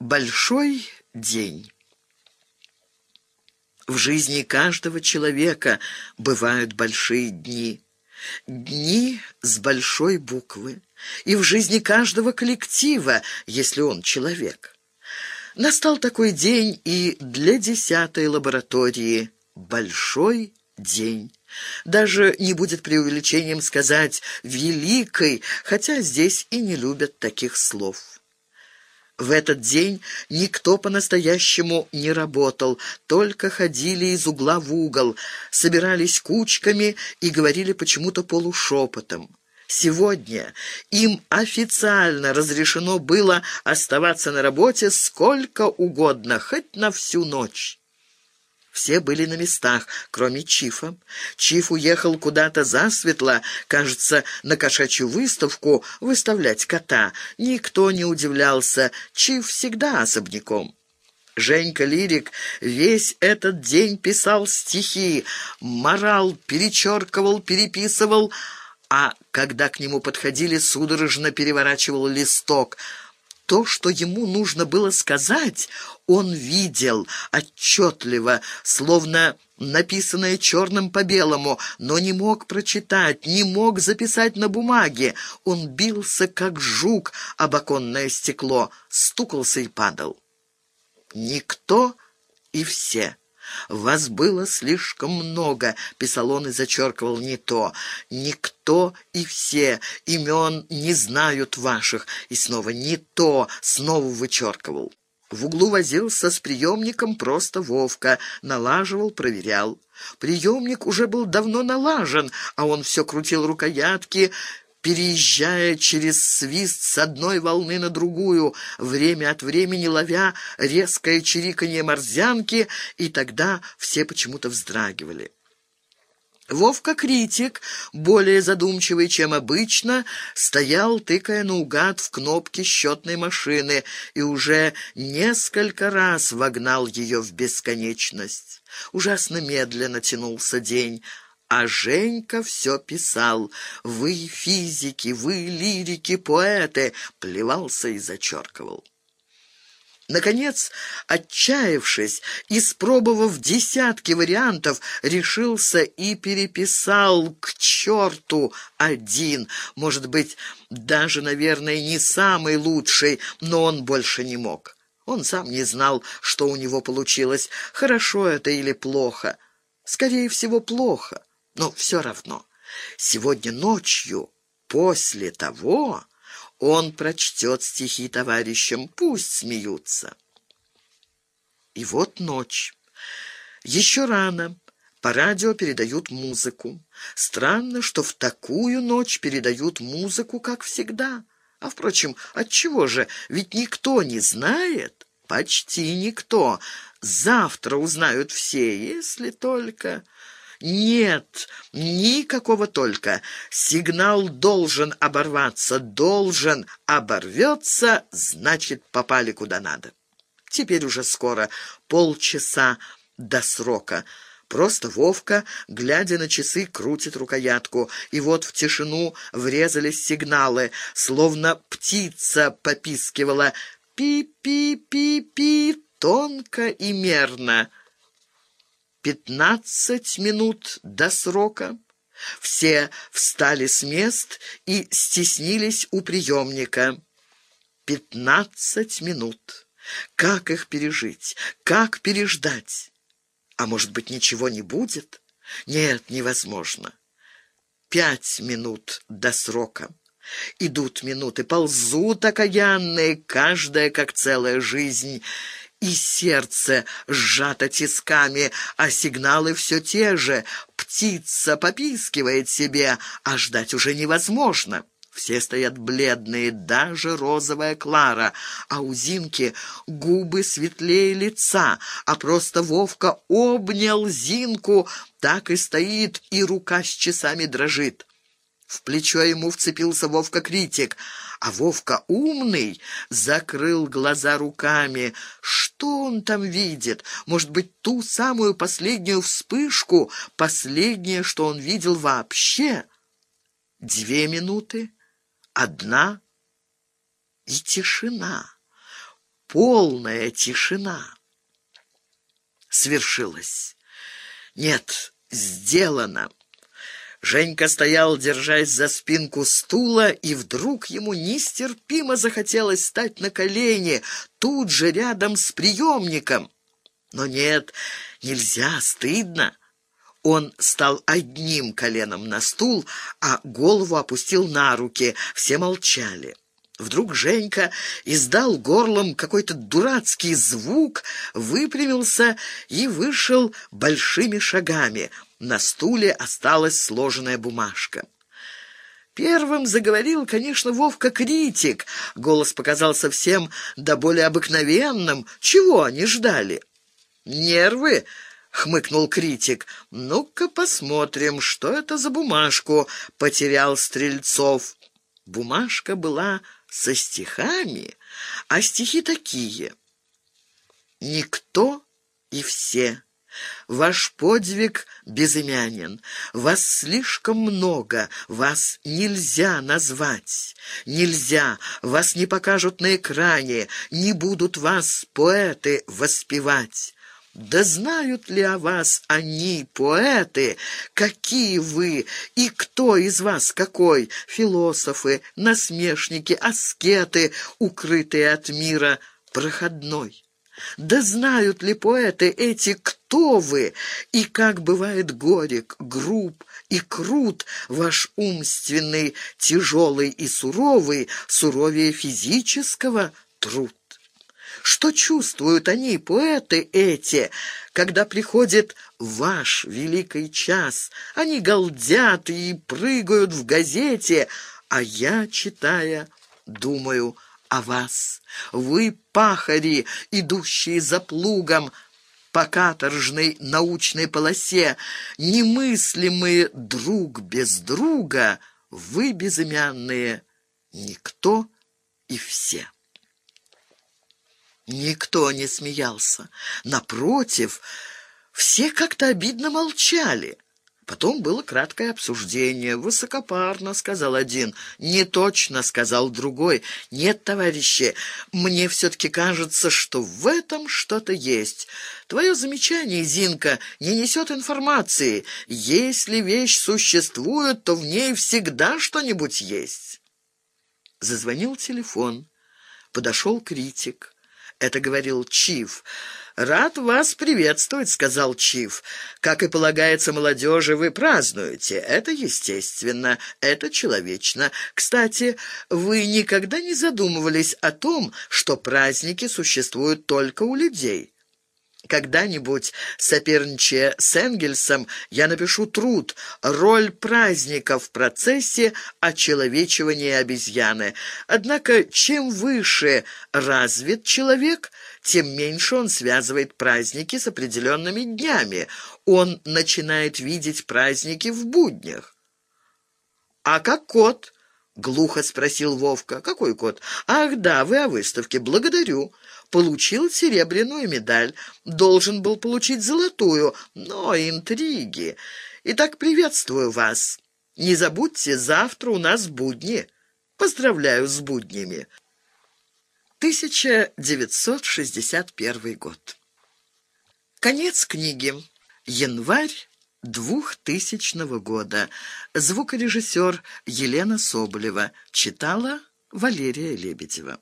Большой день. В жизни каждого человека бывают большие дни. Дни с большой буквы. И в жизни каждого коллектива, если он человек. Настал такой день и для десятой лаборатории. Большой день. Даже не будет преувеличением сказать «великой», хотя здесь и не любят таких слов. В этот день никто по-настоящему не работал, только ходили из угла в угол, собирались кучками и говорили почему-то полушепотом. Сегодня им официально разрешено было оставаться на работе сколько угодно, хоть на всю ночь. Все были на местах, кроме Чифа. Чиф уехал куда-то засветло, кажется, на кошачью выставку выставлять кота. Никто не удивлялся, Чиф всегда особняком. Женька Лирик весь этот день писал стихи, морал, перечеркивал, переписывал, а когда к нему подходили, судорожно переворачивал листок — то, что ему нужно было сказать, он видел отчетливо, словно написанное черным по белому, но не мог прочитать, не мог записать на бумаге. Он бился, как жук, об оконное стекло, стукался и падал. Никто и все. «Вас было слишком много», — писал он и зачеркивал не то. «Никто и все имен не знают ваших». И снова «не то», снова вычеркивал. В углу возился с приемником просто Вовка, налаживал, проверял. Приемник уже был давно налажен, а он все крутил рукоятки, переезжая через свист с одной волны на другую, время от времени ловя резкое чириканье морзянки, и тогда все почему-то вздрагивали. Вовка Критик, более задумчивый, чем обычно, стоял, тыкая наугад в кнопки счетной машины, и уже несколько раз вогнал ее в бесконечность. Ужасно медленно тянулся день, а Женька все писал. «Вы физики, вы лирики, поэты!» Плевался и зачеркивал. Наконец, отчаявшись, испробовав десятки вариантов, решился и переписал к черту один. Может быть, даже, наверное, не самый лучший, но он больше не мог. Он сам не знал, что у него получилось, хорошо это или плохо. Скорее всего, плохо. Но все равно, сегодня ночью, после того, он прочтет стихи товарищам, пусть смеются. И вот ночь. Еще рано. По радио передают музыку. Странно, что в такую ночь передают музыку, как всегда. А, впрочем, отчего же? Ведь никто не знает. Почти никто. Завтра узнают все, если только... Нет, никакого только. Сигнал должен оборваться, должен. Оборвется, значит, попали куда надо. Теперь уже скоро, полчаса до срока. Просто Вовка, глядя на часы, крутит рукоятку. И вот в тишину врезались сигналы, словно птица попискивала «пи-пи-пи-пи» тонко и мерно пятнадцать минут до срока. Все встали с мест и стеснились у приемника. Пятнадцать минут. Как их пережить? Как переждать? А может быть, ничего не будет? Нет, невозможно. Пять минут до срока. Идут минуты, ползут окаянные, каждая как целая жизнь и сердце сжато тисками, а сигналы все те же. Птица попискивает себе, а ждать уже невозможно. Все стоят бледные, даже розовая Клара, а у Зинки губы светлее лица, а просто Вовка обнял Зинку, так и стоит, и рука с часами дрожит. В плечо ему вцепился Вовка-критик, а Вовка умный закрыл глаза руками. Что он там видит? Может быть, ту самую последнюю вспышку, последнее, что он видел вообще? Две минуты, одна и тишина. полная тишина. Свершилось. Нет, сделано. Женька стоял, держась за спинку стула, и вдруг ему нестерпимо захотелось стать на колени, тут же рядом с приемником. Но нет, нельзя, стыдно. Он стал одним коленом на стул, а голову опустил на руки. Все молчали. Вдруг Женька издал горлом какой-то дурацкий звук, выпрямился и вышел большими шагами. На стуле осталась сложенная бумажка. Первым заговорил, конечно, Вовка-критик. Голос показался всем до более обыкновенным. Чего они ждали? «Нервы?» — хмыкнул критик. «Ну-ка посмотрим, что это за бумажку?» — потерял Стрельцов. Бумажка была со стихами, а стихи такие. «Никто и все». Ваш подвиг безымянен, вас слишком много, вас нельзя назвать, нельзя, вас не покажут на экране, не будут вас поэты воспевать. Да знают ли о вас они, поэты, какие вы и кто из вас какой? Философы, насмешники, аскеты, укрытые от мира проходной. Да знают ли поэты эти, кто вы, и как бывает горек, груб и крут ваш умственный, тяжелый и суровый, суровее физического труд? Что чувствуют они, поэты эти, когда приходит ваш великий час? Они галдят и прыгают в газете, а я, читая, думаю о вас. Вы пахари, идущие за плугом, по каторжной научной полосе, немыслимые друг без друга, вы безымянные, никто и все. Никто не смеялся. Напротив, все как-то обидно молчали. Потом было краткое обсуждение. «Высокопарно», — сказал один. «Не точно», — сказал другой. «Нет, товарищи, мне все-таки кажется, что в этом что-то есть. Твое замечание, Зинка, не несет информации. Если вещь существует, то в ней всегда что-нибудь есть». Зазвонил телефон. Подошел критик. Это говорил Чиф. «Рад вас приветствовать», — сказал Чиф. «Как и полагается молодежи, вы празднуете. Это естественно, это человечно. Кстати, вы никогда не задумывались о том, что праздники существуют только у людей?» Когда-нибудь, соперничая с Энгельсом, я напишу труд «Роль праздника в процессе очеловечивания обезьяны». Однако, чем выше развит человек, тем меньше он связывает праздники с определенными днями. Он начинает видеть праздники в буднях. «А как кот?» — глухо спросил Вовка. «Какой кот?» «Ах, да, вы о выставке. Благодарю» получил серебряную медаль, должен был получить золотую, но интриги. Итак, приветствую вас. Не забудьте, завтра у нас будни. Поздравляю с буднями. 1961 год. Конец книги. Январь 2000 года. Звукорежиссер Елена Соболева. Читала Валерия Лебедева.